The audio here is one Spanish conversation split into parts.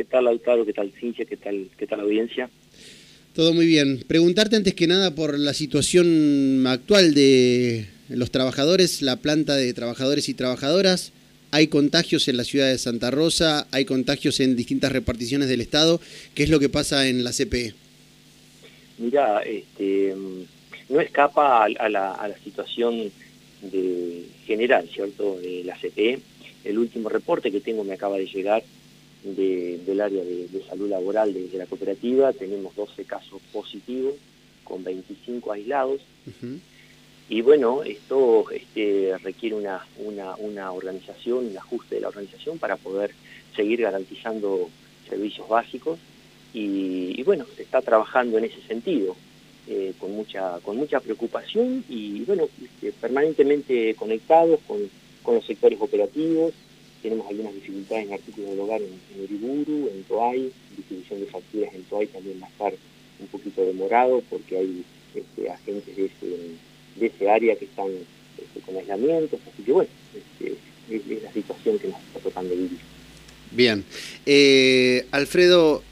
¿Qué tal, Lautaro? ¿Qué tal, Cintia? ¿Qué tal, qué tal, audiencia? Todo muy bien. Preguntarte antes que nada por la situación actual de los trabajadores, la planta de trabajadores y trabajadoras. Hay contagios en la ciudad de Santa Rosa, hay contagios en distintas reparticiones del Estado. ¿Qué es lo que pasa en la CPE? Mira, este, no escapa a, la, situación de general, ¿cierto?, de la CPE. El último reporte que tengo me acaba de llegar del área de, salud laboral de, la cooperativa. Tenemos 12 casos positivos con 25 aislados. Y bueno, esto este, requiere una, una, organización, un ajuste de la organización para poder seguir garantizando servicios básicos. Y, bueno, se está trabajando en ese sentido, eh, con, mucha, con mucha preocupación y bueno, este, permanentemente conectados con, con los sectores operativos, tenemos algunas dificultades en artículos del hogar en, en Uriburu, en Toay, distribución de facturas en Toay también va a estar un poquito demorado porque hay este, agentes de ese, área que están este, con aislamientos, así que bueno, este, es, la situación que nos está tocando vivir. Bien. Eh, Alfredo,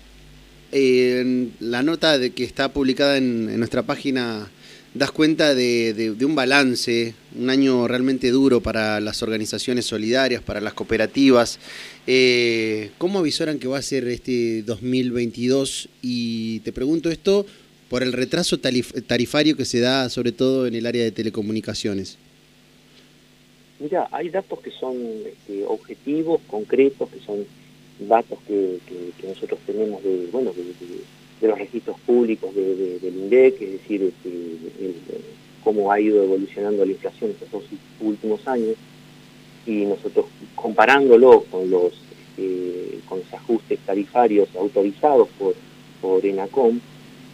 la nota de que está publicada en nuestra página das cuenta de, un balance, un año realmente duro para las organizaciones solidarias, para las cooperativas. Eh, ¿Cómo avisoran que va a ser este 2022? Y te pregunto esto por el retraso tarifario que se da sobre todo en el área de telecomunicaciones. Mira, hay datos que son este, objetivos, concretos, que son datos que, nosotros tenemos de, bueno, de de los registros públicos del INDEC, es decir, este, cómo ha ido evolucionando la inflación estos dos últimos años, y nosotros comparándolo con los, este, con los ajustes tarifarios autorizados por, por ENACOM,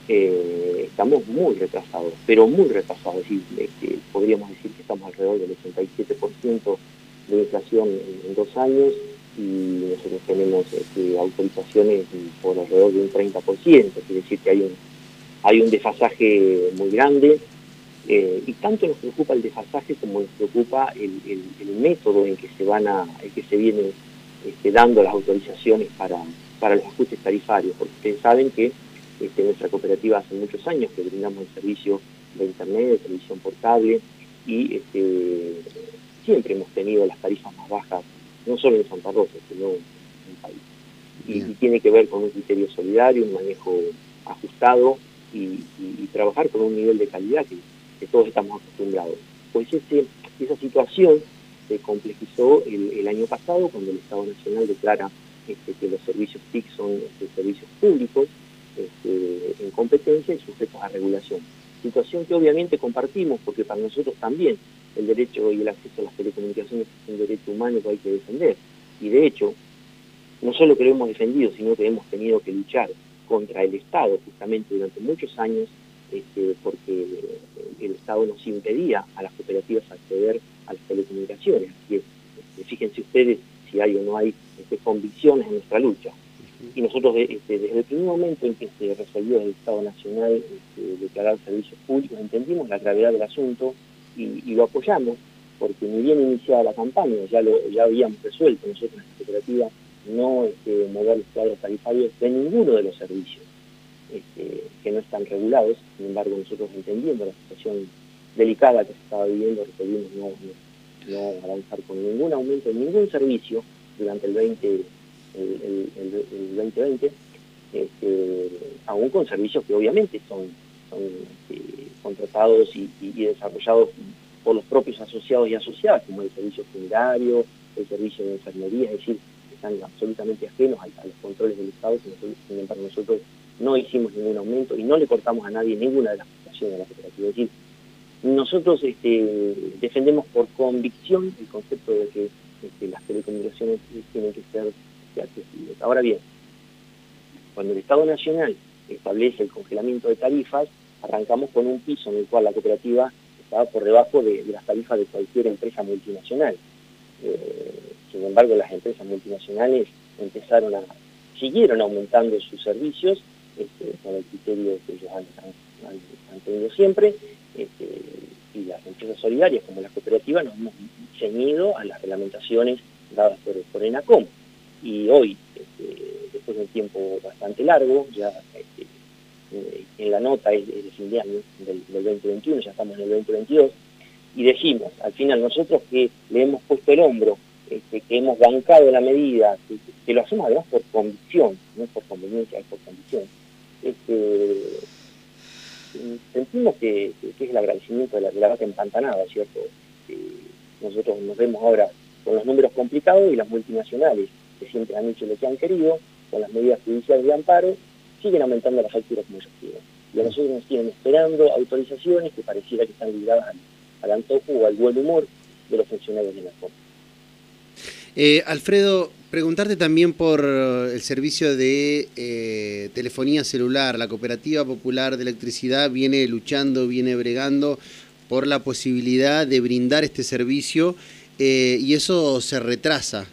eh, estamos muy retrasados, pero muy retrasados, es este, podríamos decir que estamos alrededor del 87% de inflación en dos años, y nosotros tenemos este, autorizaciones por alrededor de un 30%, quiere decir que hay un, hay un desfasaje muy grande eh, y tanto nos preocupa el desfasaje como nos preocupa el, método en que se van a, en que se vienen este, dando las autorizaciones para, para los ajustes tarifarios, porque ustedes saben que este, nuestra cooperativa hace muchos años que brindamos el servicio de internet, de televisión portable y este, siempre hemos tenido las tarifas más bajas no solo en Santa Rosa, sino en el país. Y, tiene que ver con un criterio solidario, un manejo ajustado y, trabajar con un nivel de calidad que, todos estamos acostumbrados. Pues ese, esa situación se complejizó el, año pasado cuando el Estado Nacional declara este, que los servicios TIC son este, servicios públicos este, en competencia y sujetos a regulación. Situación que obviamente compartimos porque para nosotros también el derecho y el acceso a las telecomunicaciones es un derecho humano que hay que defender. Y de hecho, no solo que lo hemos defendido, sino que hemos tenido que luchar contra el Estado justamente durante muchos años, este, porque el Estado nos impedía a las cooperativas acceder a las telecomunicaciones. Así que este, fíjense ustedes si hay o no hay este, convicciones en nuestra lucha. Y nosotros este, desde el primer momento en que se resolvió el Estado Nacional declarar servicios públicos, entendimos la gravedad del asunto, y, lo apoyamos, porque ni bien iniciada la campaña, ya lo ya habíamos resuelto nosotros en la cooperativa no este, mover los cuadros tarifarios de ninguno de los servicios este, que no están regulados, sin embargo nosotros entendiendo la situación delicada que se estaba viviendo, resolvimos no, no, avanzar con ningún aumento en ningún servicio durante el 20 el, 2020, este, aún con servicios que obviamente son, son contratados y, desarrollados por los propios asociados y asociadas, como el servicio funerario, el servicio de enfermería, es decir, están absolutamente ajenos a, los controles del Estado, sin embargo nosotros no hicimos ningún aumento y no le cortamos a nadie ninguna de las prestaciones de la cooperativa. Es decir, nosotros este, defendemos por convicción el concepto de que este, las telecomunicaciones tienen que ser accesibles. Ahora bien, cuando el Estado Nacional establece el congelamiento de tarifas, arrancamos con un piso en el cual la cooperativa estaba por debajo de, las tarifas de cualquier empresa multinacional. Eh, sin embargo, las empresas multinacionales empezaron a, siguieron aumentando sus servicios este, con el criterio que ellos han, tenido siempre, este, y las empresas solidarias como las cooperativas nos hemos ceñido a las reglamentaciones dadas por, por ENACOM. Y hoy, este, después de un tiempo bastante largo, ya este, eh, en la nota es de fin de año, del, 2021, ya estamos en el 2022, y decimos, al final nosotros que le hemos puesto el hombro, este, que hemos bancado la medida, que, lo hacemos además por convicción, no por conveniencia, es por convicción, este, sentimos que, es el agradecimiento de la, de la vaca empantanada, ¿cierto? nosotros nos vemos ahora con los números complicados y las multinacionales que siempre han hecho lo que han querido, con las medidas judiciales de amparo, siguen aumentando las facturas quieren. Y a nosotros nos siguen esperando autorizaciones que pareciera que están ligadas al, antojo o al buen humor de los funcionarios de la COP. Eh, Alfredo, preguntarte también por el servicio de eh, telefonía celular. La Cooperativa Popular de Electricidad viene luchando, viene bregando por la posibilidad de brindar este servicio eh, y eso se retrasa.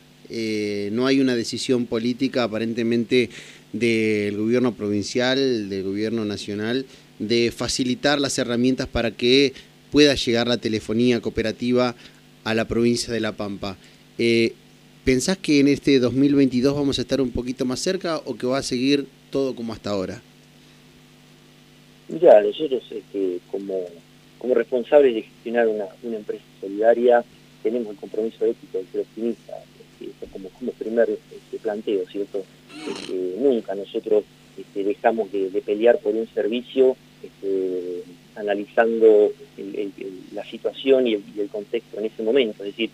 No hay una decisión política aparentemente del gobierno provincial, del gobierno nacional, de facilitar las herramientas para que pueda llegar la telefonía cooperativa a la provincia de La Pampa. Eh, ¿Pensás que en este 2022 vamos a estar un poquito más cerca o que va a seguir todo como hasta ahora? Ya, nosotros este, como, como responsables de gestionar una, una empresa solidaria tenemos el compromiso ético de ser optimistas, como, como primer este, planteo, ¿cierto? Este, nunca nosotros este, dejamos de, pelear por un servicio analizando la situación y el, contexto en ese momento, es decir,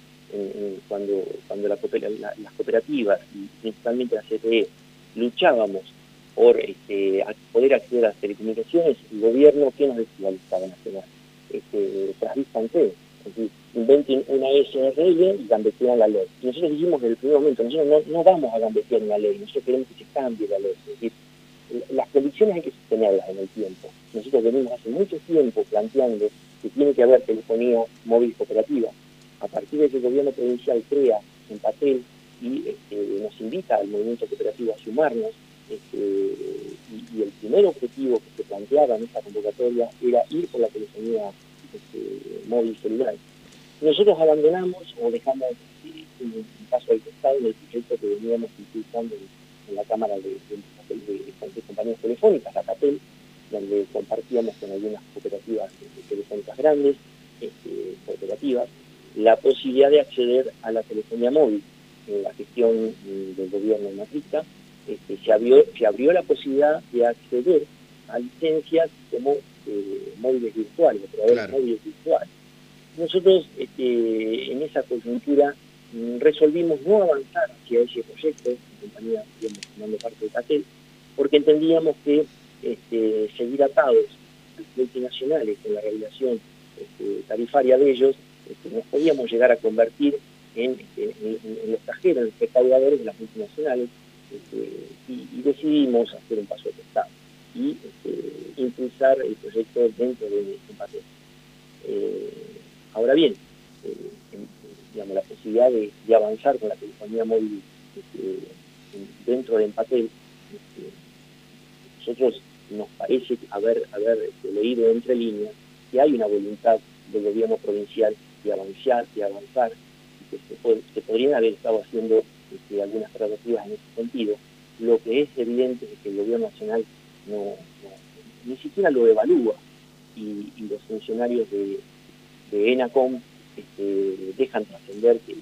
cuando, cuando la, las cooperativas y principalmente la CTE luchábamos por poder acceder a las telecomunicaciones, el gobierno, ¿qué nos decía el Estado Nacional? Este, inventen una SRL y gambetean la ley. nosotros dijimos desde el primer momento, nosotros no, vamos a gambetear una ley, nosotros queremos que se cambie la ley. Es decir, las condiciones hay que sostenerlas en el tiempo. Nosotros venimos hace mucho tiempo planteando que tiene que haber telefonía móvil cooperativa. A partir de que el gobierno provincial crea en papel y este, nos invita al movimiento cooperativo a sumarnos, este, y, el primer objetivo que se planteaba en esta convocatoria era ir por la telefonía este, móvil celular. Nosotros abandonamos o dejamos eh, paso al costado del proyecto que veníamos impulsando en, la Cámara de, de, Compañías Telefónicas, la CAPEL, donde compartíamos con algunas cooperativas telefónicas grandes, este, cooperativas, la posibilidad de acceder a la telefonía móvil. En la gestión mm, del gobierno matrista este, se, abrió, se abrió la posibilidad de acceder a licencias como eh, móviles virtuales, operadores móviles virtuales. Nosotros este, en esa coyuntura mm, resolvimos no avanzar hacia ese proyecto, en compañía, formando parte de CATEL, porque entendíamos que este, seguir atados a las multinacionales con la regulación este, tarifaria de ellos, este, nos podíamos llegar a convertir en, los cajeros, en los recaudadores de las multinacionales, y, decidimos hacer un paso de costado y impulsar el proyecto dentro de un papel. Eh, ahora bien, eh, digamos, la posibilidad de, avanzar con la telefonía móvil este, dentro de Empatel, este, nosotros nos parece haber, haber este, leído entre líneas que hay una voluntad del gobierno provincial de avanzar, de avanzar, y que se, podrían haber estado haciendo algunas tratativas en ese sentido. Lo que es evidente es que el gobierno nacional ni siquiera lo evalúa y, los funcionarios de, ENACOM este, dejan trascender que,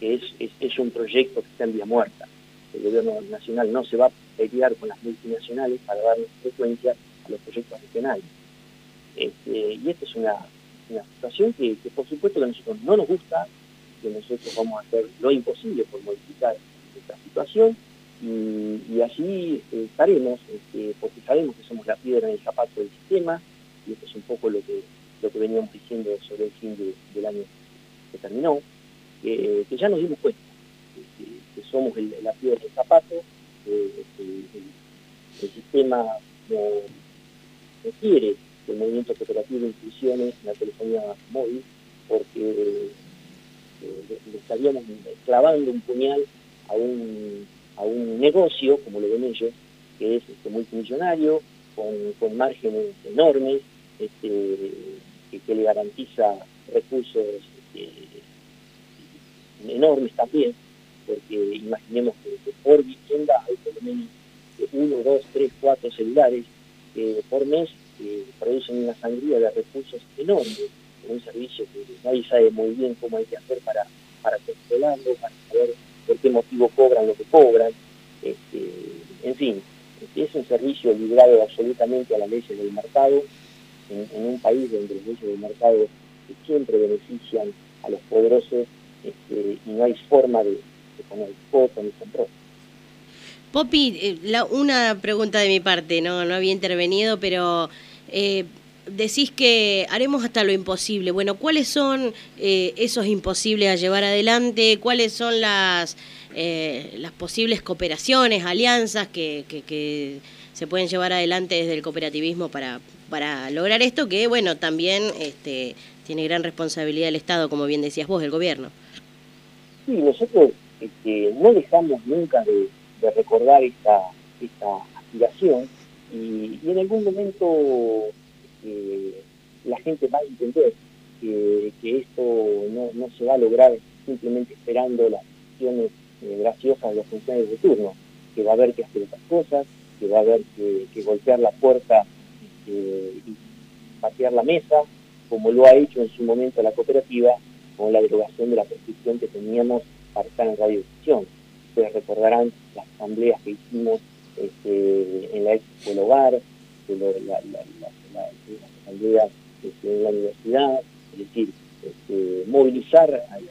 es, es, un proyecto que está en vía muerta. El gobierno nacional no se va a pelear con las multinacionales para dar frecuencia a los proyectos regionales. Este, y esta es una, situación que, por supuesto que a nosotros no nos gusta, que nosotros vamos a hacer lo imposible por modificar esta situación, y, así eh, estaremos, este, porque sabemos que somos la piedra en el zapato del sistema, y esto es un poco lo que, lo que veníamos diciendo sobre el fin del año que terminó, que ya nos dimos cuenta que, somos la piedra del zapato, este, el, sistema no, quiere que el movimiento cooperativo inclusione en la telefonía móvil, porque eh, le estaríamos clavando un puñal a un a un negocio, como lo ven ellos, que es este, multimillonario, con, márgenes enormes, este, que, le garantiza recursos este, enormes también. porque imaginemos que, por vivienda hay por lo menos uno, dos, tres, cuatro celulares que por mes producen una sangría de recursos enormes, un servicio que nadie sabe muy bien cómo hay que hacer para, para controlarlo, para saber cobran lo que cobran. Este, en fin, es un servicio librado absolutamente a las leyes del mercado, en, un país donde las leyes del mercado siempre benefician a los poderosos este, y no hay forma de, poner foto ni control. Popi, eh, una pregunta de mi parte, no, no había intervenido, pero eh, decís que haremos hasta lo imposible. Bueno, ¿cuáles son eh, esos imposibles a llevar adelante? ¿Cuáles son las, eh, las posibles cooperaciones, alianzas que, que, se pueden llevar adelante desde el cooperativismo para, para lograr esto? Que, bueno, también este, tiene gran responsabilidad el Estado, como bien decías vos, el gobierno. Sí, nosotros este, no dejamos nunca de, recordar esta, esta aspiración y, y en algún momento la gente va a entender que, esto no, se va a lograr simplemente esperando las decisiones eh, graciosas de los funcionarios de turno, que va a haber que hacer otras cosas, que va a haber que, golpear la puerta este, y patear la mesa, como lo ha hecho en su momento la cooperativa con la derogación de la prescripción que teníamos para estar en radiodifusión. Ustedes recordarán las asambleas que hicimos este, en la Expo Hogar, la, la, este, en la universidad, es decir, este, movilizar al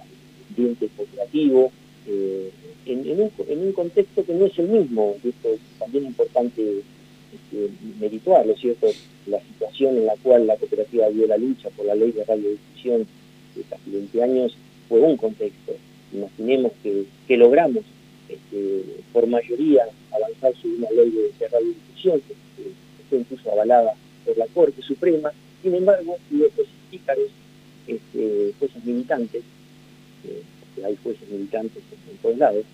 ambiente cooperativo eh, en, un, contexto que no es el mismo, esto es también importante este, merituarlo, ¿cierto? La situación en la cual la cooperativa dio la lucha por la ley de radiodifusión de casi 20 años fue un contexto. Imaginemos que, logramos este, por mayoría avanzar sobre una ley de, radiodifusión que, que fue incluso avalada por la Corte Suprema, sin embargo, hubo jueces pícaros, este, jueces militantes, eh, hay jueces militantes en, todos lados,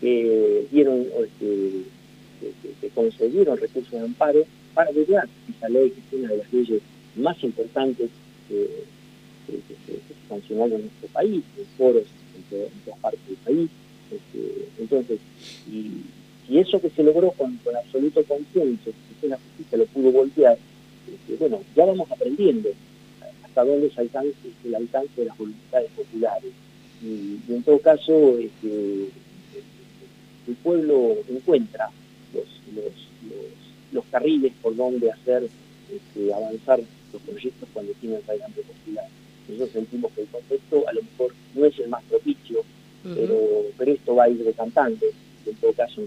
que dieron, este, que, concedieron recursos de amparo para lograr esa ley que es una de las leyes más importantes que, se sancionaron en nuestro país, en foros en, todas partes del país. Este, entonces, y, eso que se logró con, absoluto consenso, que la justicia lo pudo voltear, bueno, ya vamos aprendiendo hasta dónde es alcance, el alcance de las voluntades populares. Y, en todo caso, este, el pueblo encuentra los, los, carriles por donde hacer este, avanzar los proyectos cuando tienen raigambre popular. Nosotros sentimos que el contexto a lo mejor no es el más propicio, pero, pero esto va a ir decantando. En todo caso,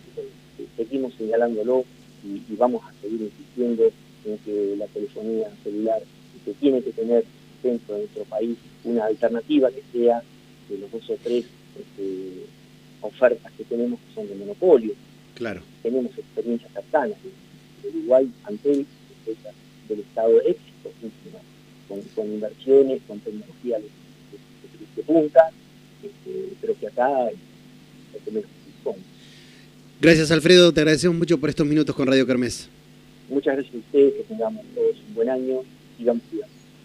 seguimos señalándolo y vamos a seguir insistiendo en que la telefonía celular que tiene que tener dentro de nuestro país una alternativa que sea de los dos o tres este, ofertas que tenemos que son de monopolio. Claro. Tenemos experiencias cercanas de Uruguay, ante del estado de éxito, con, inversiones, con tecnología de, punta, este, pero que acá no tenemos Gracias Alfredo, te agradecemos mucho por estos minutos con Radio Kermés. Muchas gracias a ustedes, que tengamos todos un buen año, sigamos cuidando.